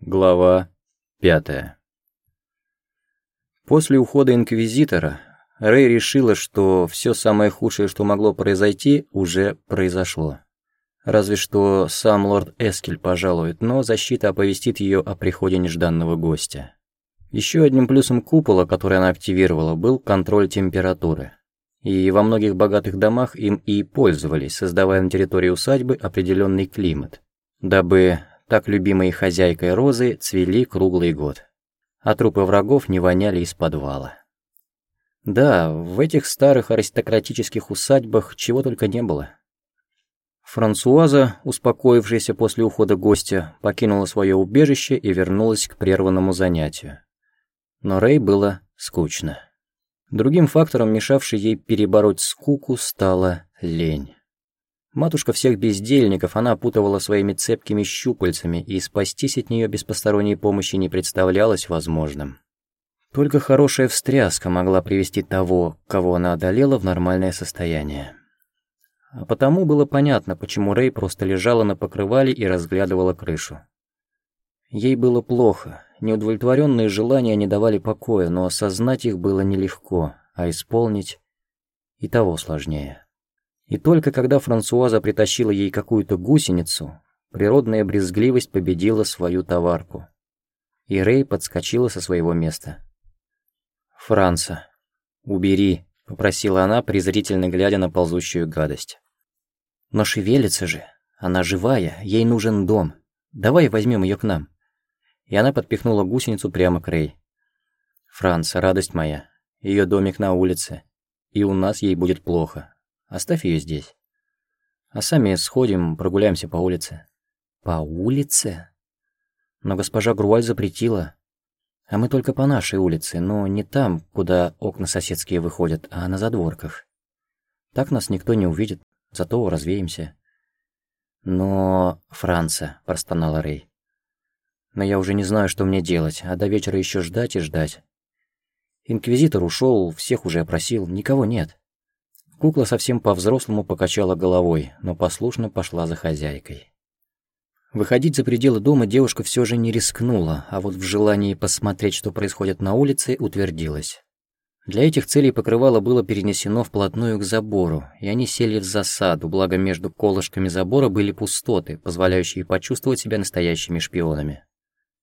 Глава пятая После ухода Инквизитора Рэй решила, что все самое худшее, что могло произойти, уже произошло. Разве что сам лорд Эскель пожалует, но защита оповестит ее о приходе нежданного гостя. Еще одним плюсом купола, который она активировала, был контроль температуры. И во многих богатых домах им и пользовались, создавая на территории усадьбы определенный климат, дабы так любимые хозяйкой розы цвели круглый год, а трупы врагов не воняли из подвала. Да, в этих старых аристократических усадьбах чего только не было. Франсуаза, успокоившаяся после ухода гостя, покинула свое убежище и вернулась к прерванному занятию. Но Рэй было скучно. Другим фактором, мешавший ей перебороть скуку, стала лень. Матушка всех бездельников, она опутывала своими цепкими щупальцами, и спастись от нее без посторонней помощи не представлялось возможным. Только хорошая встряска могла привести того, кого она одолела, в нормальное состояние. А потому было понятно, почему Рэй просто лежала на покрывале и разглядывала крышу. Ей было плохо, неудовлетворенные желания не давали покоя, но осознать их было нелегко, а исполнить и того сложнее. И только когда Франсуаза притащила ей какую-то гусеницу, природная брезгливость победила свою товарку. И Рэй подскочила со своего места. «Франца, убери», — попросила она, презрительно глядя на ползущую гадость. «Но шевелится же, она живая, ей нужен дом. Давай возьмем ее к нам». И она подпихнула гусеницу прямо к Рэй. «Франц, радость моя, ее домик на улице, и у нас ей будет плохо, Оставь ее здесь. А сами сходим, прогуляемся по улице». «По улице?» Но госпожа Груаль запретила. А мы только по нашей улице, но не там, куда окна соседские выходят, а на задворках. Так нас никто не увидит, зато развеемся. Но... Франца, простонала Рэй. Но я уже не знаю, что мне делать, а до вечера еще ждать и ждать. Инквизитор ушел, всех уже опросил, никого нет. Кукла совсем по-взрослому покачала головой, но послушно пошла за хозяйкой. Выходить за пределы дома девушка все же не рискнула, а вот в желании посмотреть, что происходит на улице, утвердилась. Для этих целей покрывало было перенесено вплотную к забору, и они сели в засаду, благо между колышками забора были пустоты, позволяющие почувствовать себя настоящими шпионами.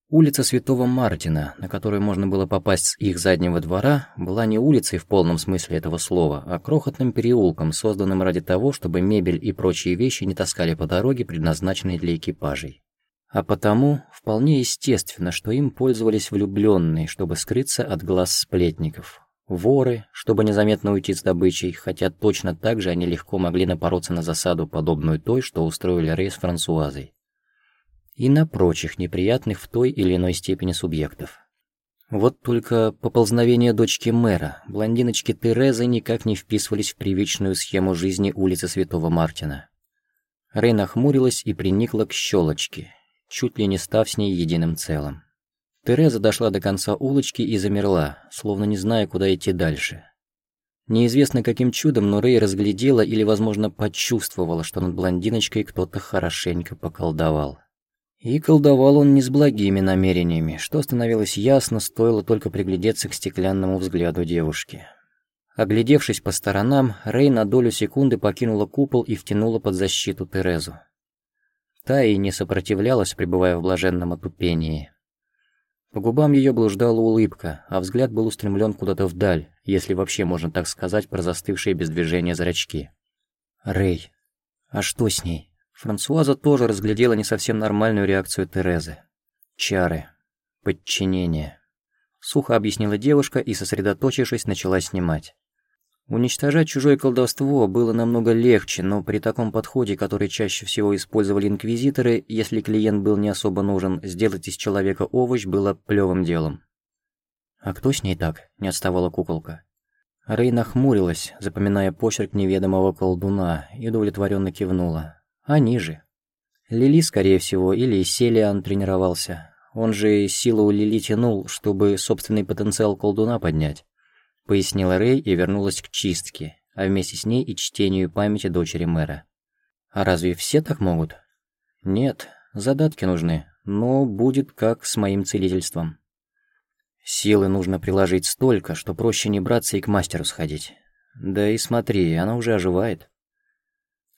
Улица Святого Мартина, на которую можно было попасть с их заднего двора, была не улицей в полном смысле этого слова, а крохотным переулком, созданным ради того, чтобы мебель и прочие вещи не таскали по дороге, предназначенной для экипажей. А потому вполне естественно, что им пользовались влюбленные, чтобы скрыться от глаз сплетников. Воры, чтобы незаметно уйти с добычей, хотя точно так же они легко могли напороться на засаду, подобную той, что устроили Рейс Франсуазой и на прочих неприятных в той или иной степени субъектов. Вот только поползновения дочки мэра, блондиночки Терезы, никак не вписывались в привычную схему жизни улицы Святого Мартина. Рэй нахмурилась и приникла к щелочке, чуть ли не став с ней единым целым. Тереза дошла до конца улочки и замерла, словно не зная, куда идти дальше. Неизвестно каким чудом, но Рэй разглядела или, возможно, почувствовала, что над блондиночкой кто-то хорошенько поколдовал. И колдовал он не с благими намерениями, что становилось ясно, стоило только приглядеться к стеклянному взгляду девушки. Оглядевшись по сторонам, Рэй на долю секунды покинула купол и втянула под защиту Терезу. Та и не сопротивлялась, пребывая в блаженном отупении. По губам ее блуждала улыбка, а взгляд был устремлен куда-то вдаль, если вообще можно так сказать про застывшие без движения зрачки. «Рэй, а что с ней?» Франсуаза тоже разглядела не совсем нормальную реакцию Терезы. Чары. Подчинение. Сухо объяснила девушка и, сосредоточившись, начала снимать. Уничтожать чужое колдовство было намного легче, но при таком подходе, который чаще всего использовали инквизиторы, если клиент был не особо нужен, сделать из человека овощ было плевым делом. «А кто с ней так?» – не отставала куколка. Рей нахмурилась, запоминая почерк неведомого колдуна, и удовлетворенно кивнула. Они же. Лили, скорее всего, или Селиан тренировался. Он же силу Лили тянул, чтобы собственный потенциал колдуна поднять. Пояснила Рэй и вернулась к чистке, а вместе с ней и чтению памяти дочери мэра. А разве все так могут? Нет, задатки нужны, но будет как с моим целительством. Силы нужно приложить столько, что проще не браться и к мастеру сходить. Да и смотри, она уже оживает.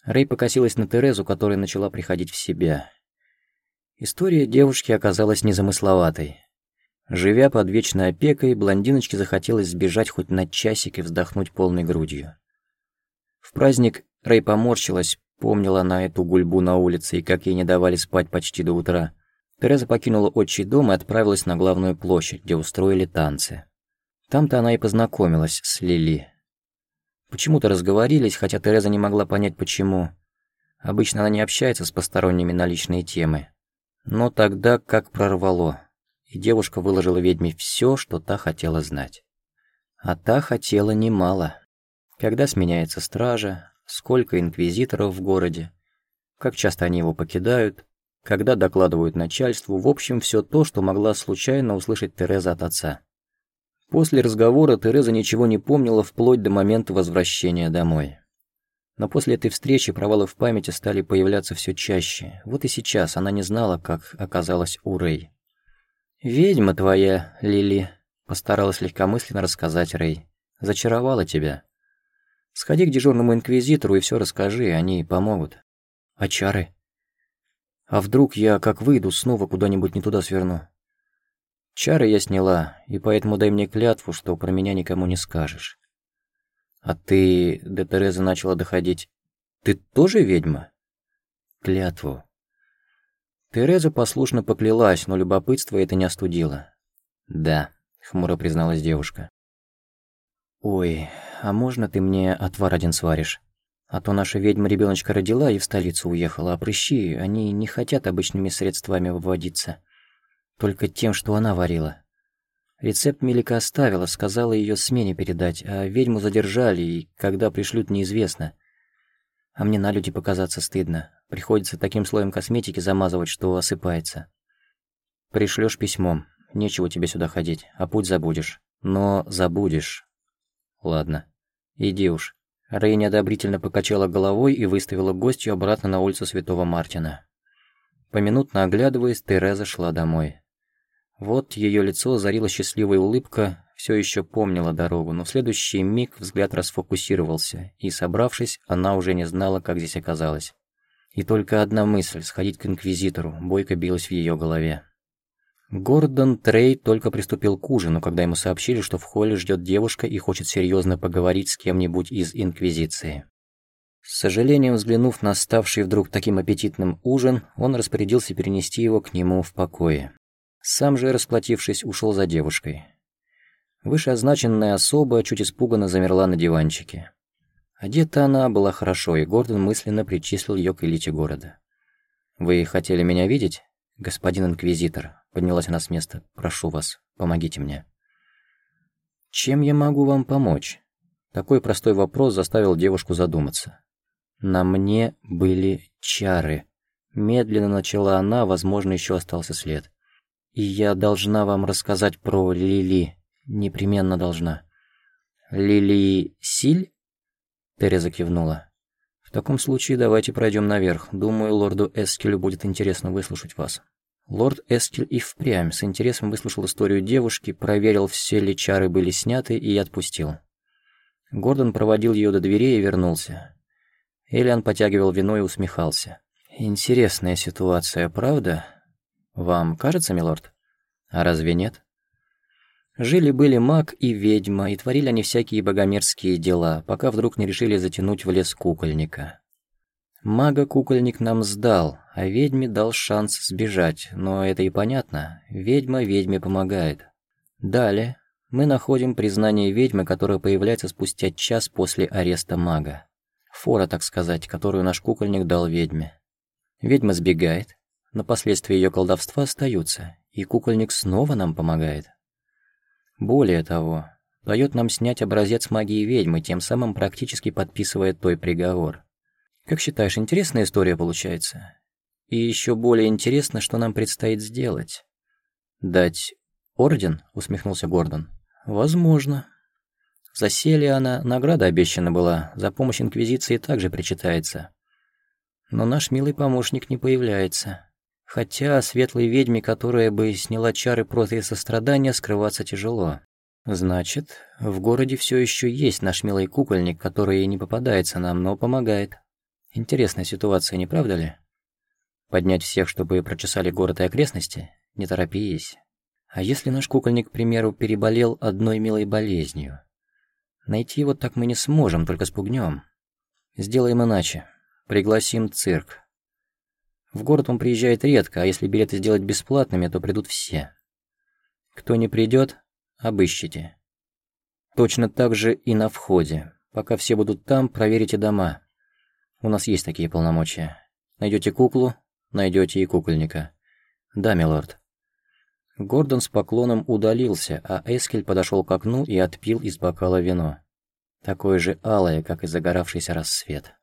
Рэй покосилась на Терезу, которая начала приходить в себя. История девушки оказалась незамысловатой. Живя под вечной опекой, блондиночке захотелось сбежать хоть на часик и вздохнуть полной грудью. В праздник Рэй поморщилась, помнила на эту гульбу на улице и как ей не давали спать почти до утра. Тереза покинула отчий дом и отправилась на главную площадь, где устроили танцы. Там-то она и познакомилась с Лили. Почему-то разговорились, хотя Тереза не могла понять, почему. Обычно она не общается с посторонними на личные темы. Но тогда как прорвало и девушка выложила ведьме все, что та хотела знать. А та хотела немало. Когда сменяется стража, сколько инквизиторов в городе, как часто они его покидают, когда докладывают начальству, в общем, все то, что могла случайно услышать Тереза от отца. После разговора Тереза ничего не помнила вплоть до момента возвращения домой. Но после этой встречи провалы в памяти стали появляться все чаще. Вот и сейчас она не знала, как оказалась у Рэй. «Ведьма твоя, Лили», — постаралась легкомысленно рассказать Рэй. «Зачаровала тебя. Сходи к дежурному инквизитору и все расскажи, они помогут». «А чары?» «А вдруг я, как выйду, снова куда-нибудь не туда сверну?» «Чары я сняла, и поэтому дай мне клятву, что про меня никому не скажешь». «А ты...» — до Терезы начала доходить. «Ты тоже ведьма?» «Клятву», Тереза послушно поклялась, но любопытство это не остудило. «Да», — хмуро призналась девушка. «Ой, а можно ты мне отвар один сваришь? А то наша ведьма ребеночка родила и в столицу уехала, а прыщи, они не хотят обычными средствами выводиться. Только тем, что она варила. Рецепт Милика оставила, сказала ее смене передать, а ведьму задержали, и когда пришлют, неизвестно. А мне на люди показаться стыдно. Приходится таким слоем косметики замазывать, что осыпается. Пришлёшь письмом. Нечего тебе сюда ходить, а путь забудешь. Но забудешь. Ладно. Иди уж. Рэй неодобрительно покачала головой и выставила гостью обратно на улицу Святого Мартина. Поминутно оглядываясь, Тереза шла домой. Вот ее лицо озарила счастливая улыбка, все еще помнила дорогу, но в следующий миг взгляд расфокусировался, и, собравшись, она уже не знала, как здесь оказалась. И только одна мысль — сходить к Инквизитору, бойко билась в ее голове. Гордон Трей только приступил к ужину, когда ему сообщили, что в холле ждет девушка и хочет серьезно поговорить с кем-нибудь из Инквизиции. С сожалением взглянув на ставший вдруг таким аппетитным ужин, он распорядился перенести его к нему в покое. Сам же, расплатившись, ушел за девушкой. Вышеозначенная особа чуть испуганно замерла на диванчике. Одета она была хорошо, и Гордон мысленно причислил ее к элите города. «Вы хотели меня видеть, господин инквизитор?» Поднялась она с места. «Прошу вас, помогите мне». «Чем я могу вам помочь?» Такой простой вопрос заставил девушку задуматься. «На мне были чары». Медленно начала она, возможно, еще остался след. «И я должна вам рассказать про Лили. Непременно должна». «Лили Силь?» Тереза кивнула. «В таком случае давайте пройдем наверх. Думаю, лорду Эскелю будет интересно выслушать вас». Лорд Эскель и впрямь с интересом выслушал историю девушки, проверил, все ли чары были сняты и отпустил. Гордон проводил ее до дверей и вернулся. Элиан потягивал вино и усмехался. «Интересная ситуация, правда? Вам кажется, милорд? А разве нет?» Жили-были маг и ведьма, и творили они всякие богомерзкие дела, пока вдруг не решили затянуть в лес кукольника. Мага кукольник нам сдал, а ведьме дал шанс сбежать, но это и понятно, ведьма ведьме помогает. Далее мы находим признание ведьмы, которое появляется спустя час после ареста мага. Фора, так сказать, которую наш кукольник дал ведьме. Ведьма сбегает, но последствия ее колдовства остаются, и кукольник снова нам помогает. Более того, дает нам снять образец магии ведьмы, тем самым практически подписывая той приговор. Как считаешь, интересная история получается? И еще более интересно, что нам предстоит сделать. «Дать орден?» — усмехнулся Гордон. «Возможно». За она награда обещана была, за помощь Инквизиции также причитается. Но наш милый помощник не появляется. Хотя светлой ведьме, которая бы сняла чары против сострадания, скрываться тяжело. Значит, в городе все еще есть наш милый кукольник, который не попадается нам, но помогает. Интересная ситуация, не правда ли? Поднять всех, чтобы прочесали город и окрестности? Не торопись. А если наш кукольник, к примеру, переболел одной милой болезнью? Найти его так мы не сможем, только спугнем. Сделаем иначе. Пригласим цирк. В город он приезжает редко, а если билеты сделать бесплатными, то придут все. Кто не придет, обыщите. Точно так же и на входе. Пока все будут там, проверите дома. У нас есть такие полномочия. Найдете куклу, найдете и кукольника. Да, милорд. Гордон с поклоном удалился, а Эскель подошел к окну и отпил из бокала вино. Такое же алое, как и загоравшийся рассвет.